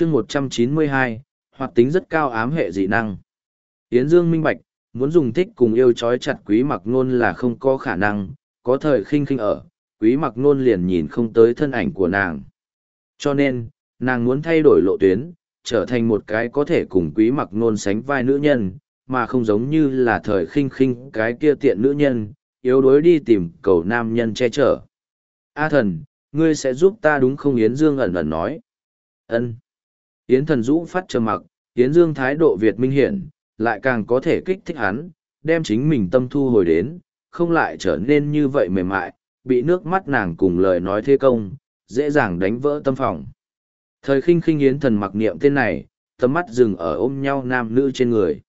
chương một trăm chín mươi hai, hoạt tính rất cao ám hệ dị năng. Yến dương minh bạch, muốn dùng thích cùng yêu trói chặt quý mặc nôn là không có khả năng, có thời khinh khinh ở, quý mặc nôn liền nhìn không tới thân ảnh của nàng. Cho nên, nàng muốn thay đổi lộ tuyến, trở thành một cái có thể cùng quý mặc nôn sánh vai nữ nhân, mà không giống như là thời khinh khinh cái kia tiện nữ nhân, yếu đuối đi tìm cầu nam nhân che chở. A thần, ngươi sẽ giúp ta đúng không yến dương ẩn ẩn nói? Ân. Yến thần rũ phát trầm mặc, Yến Dương thái độ Việt minh hiển, lại càng có thể kích thích hắn, đem chính mình tâm thu hồi đến, không lại trở nên như vậy mềm mại, bị nước mắt nàng cùng lời nói thế công, dễ dàng đánh vỡ tâm phòng. Thời khinh khinh Yến thần mặc niệm tên này, tầm mắt dừng ở ôm nhau nam nữ trên người.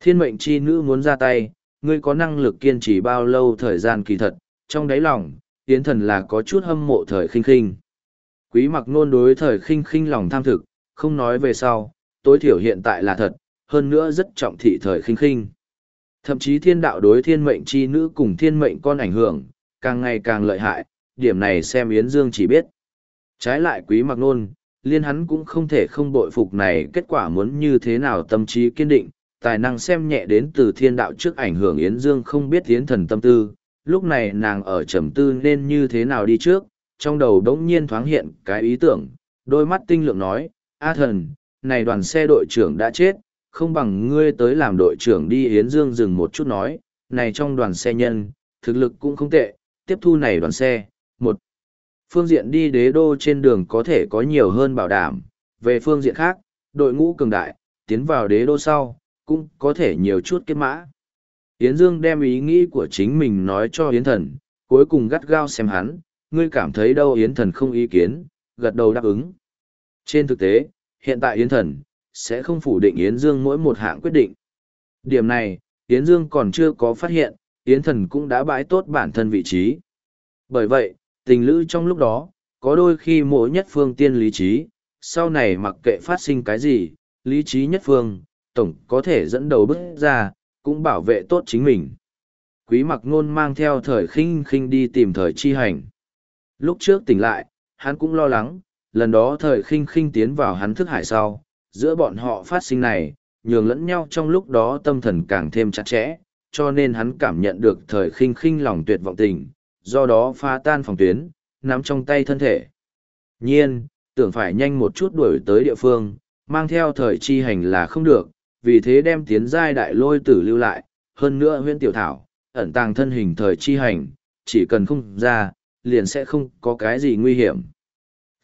Thiên mệnh chi nữ muốn ra tay, ngươi có năng lực kiên trì bao lâu thời gian kỳ thật, trong đáy lòng, Yến thần là có chút hâm mộ thời khinh khinh. Quý mặc nôn đối thời khinh khinh lòng tham thực, không nói về sau, tối thiểu hiện tại là thật, hơn nữa rất trọng thị thời khinh khinh. Thậm chí thiên đạo đối thiên mệnh chi nữ cùng thiên mệnh con ảnh hưởng, càng ngày càng lợi hại, điểm này xem Yến Dương chỉ biết. Trái lại quý mặc nôn, liên hắn cũng không thể không bội phục này kết quả muốn như thế nào tâm trí kiên định, tài năng xem nhẹ đến từ thiên đạo trước ảnh hưởng Yến Dương không biết Yến thần tâm tư, lúc này nàng ở trầm tư nên như thế nào đi trước, trong đầu đống nhiên thoáng hiện cái ý tưởng, đôi mắt tinh lượng nói, A thần, này đoàn xe đội trưởng đã chết, không bằng ngươi tới làm đội trưởng đi Yến Dương dừng một chút nói, này trong đoàn xe nhân, thực lực cũng không tệ, tiếp thu này đoàn xe, một phương diện đi đế đô trên đường có thể có nhiều hơn bảo đảm, về phương diện khác, đội ngũ cường đại, tiến vào đế đô sau, cũng có thể nhiều chút kết mã. Yến Dương đem ý nghĩ của chính mình nói cho Yến Thần, cuối cùng gắt gao xem hắn, ngươi cảm thấy đâu Yến Thần không ý kiến, gật đầu đáp ứng. Trên thực tế, hiện tại Yến Thần, sẽ không phủ định Yến Dương mỗi một hạng quyết định. Điểm này, Yến Dương còn chưa có phát hiện, Yến Thần cũng đã bãi tốt bản thân vị trí. Bởi vậy, tình lữ trong lúc đó, có đôi khi mỗi nhất phương tiên lý trí, sau này mặc kệ phát sinh cái gì, lý trí nhất phương, tổng có thể dẫn đầu bước ra, cũng bảo vệ tốt chính mình. Quý mặc ngôn mang theo thời khinh khinh đi tìm thời chi hành. Lúc trước tỉnh lại, hắn cũng lo lắng, lần đó thời khinh khinh tiến vào hắn thức hải sau, giữa bọn họ phát sinh này, nhường lẫn nhau trong lúc đó tâm thần càng thêm chặt chẽ, cho nên hắn cảm nhận được thời khinh khinh lòng tuyệt vọng tình, do đó phá tan phòng tuyến, nắm trong tay thân thể. Nhiên, tưởng phải nhanh một chút đuổi tới địa phương, mang theo thời chi hành là không được, vì thế đem tiến giai đại lôi tử lưu lại, hơn nữa huyễn tiểu thảo, ẩn tàng thân hình thời chi hành, chỉ cần không ra, liền sẽ không có cái gì nguy hiểm.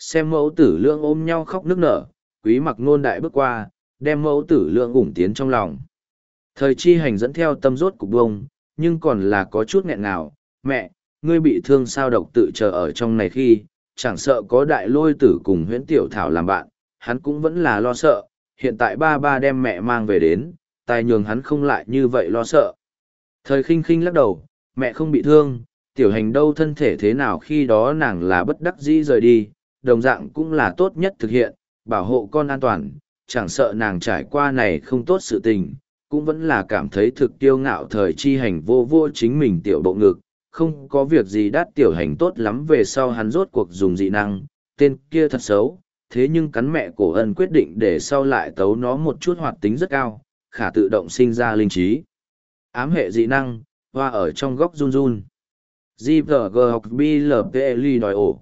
Xem mẫu tử lương ôm nhau khóc nức nở, quý mặc nôn đại bước qua, đem mẫu tử lương ủng tiến trong lòng. Thời chi hành dẫn theo tâm rốt cục bông, nhưng còn là có chút nghẹn nào, mẹ, ngươi bị thương sao độc tự chờ ở trong này khi, chẳng sợ có đại lôi tử cùng huyễn tiểu thảo làm bạn, hắn cũng vẫn là lo sợ, hiện tại ba ba đem mẹ mang về đến, tài nhường hắn không lại như vậy lo sợ. Thời khinh khinh lắc đầu, mẹ không bị thương, tiểu hành đâu thân thể thế nào khi đó nàng là bất đắc dĩ rời đi, đồng dạng cũng là tốt nhất thực hiện, bảo hộ con an toàn, chẳng sợ nàng trải qua này không tốt sự tình, cũng vẫn là cảm thấy thực tiêu ngạo thời chi hành vô vô chính mình tiểu bộ ngực, không có việc gì đắt tiểu hành tốt lắm về sau hắn rốt cuộc dùng dị năng, tên kia thật xấu, thế nhưng cắn mẹ cổ ân quyết định để sau lại tấu nó một chút hoạt tính rất cao, khả tự động sinh ra linh trí. Ám hệ dị năng, hoa ở trong góc run run. GVG học BLPLI đòi ổ.